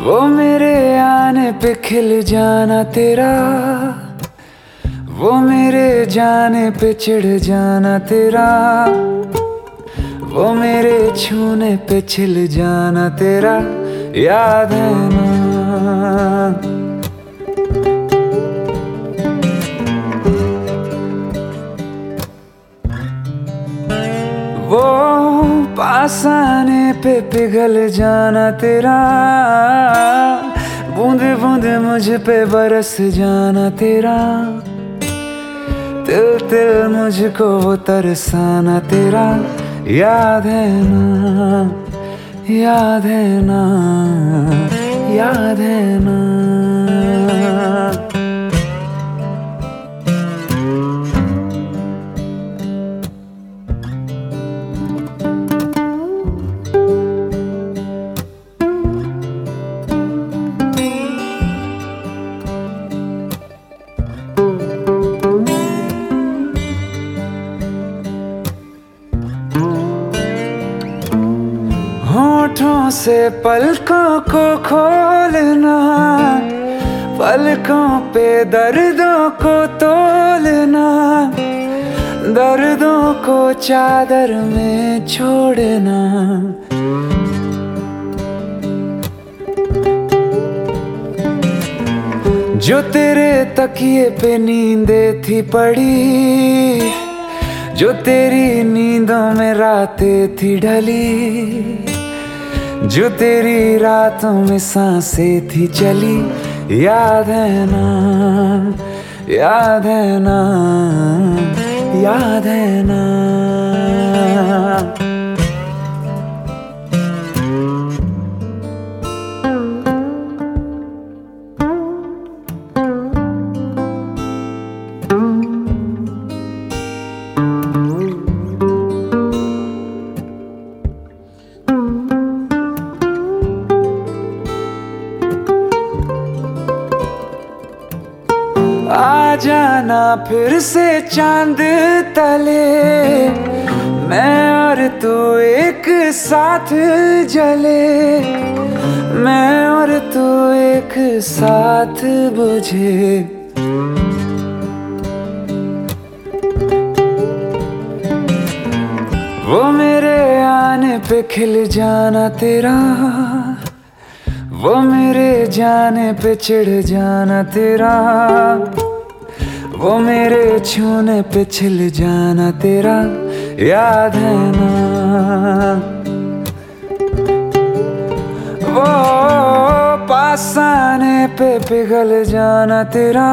वो मेरे आने पे खिल जाना तेरा। वो मेरे जाने पे चिढ़ जाना तेरा। वो मेरे छूने पे छिल जाना तेरा। याद है ना। वो पास आने पे पिघल जाना तेरा। बूंद बूंद मुझ पे बरस जाना तेरा। तिल तिल मुझको वो तरसाना तेरा। याद है ना, याद है ना, याद है ना। होठों से पलकों को खोलना, पलकों पे दर्दों को तोलना, दर्दों को चादर में छोड़ना। जो तेरे तकिए पे नींदे थी पड़ी, जो तेरी नींदों में रातें थी ढली जो तेरी रातों में साँसें थी चली, याद है ना, याद है ना, याद है ना। आ जाना फिर से चाँद तले। मैं और तू एक साथ जले। मैं और तू एक साथ बुझे। वो मेरे आने पे खिल जाना तेरा। वो मेरे जाने पे चिढ़ जाना तेरा। वो मेरे छूने पे छिल जाना तेरा याद है ना। वो पास आने पे पिघल जाना तेरा।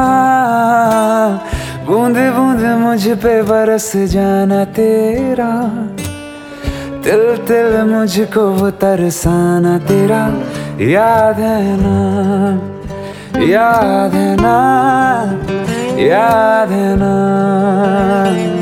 बूंद बूंद मुझ पे बरस जाना तेरा। तिल तिल मुझको वो तरसाना तेरा। याद है ना, याद है ना। Yeah, then I.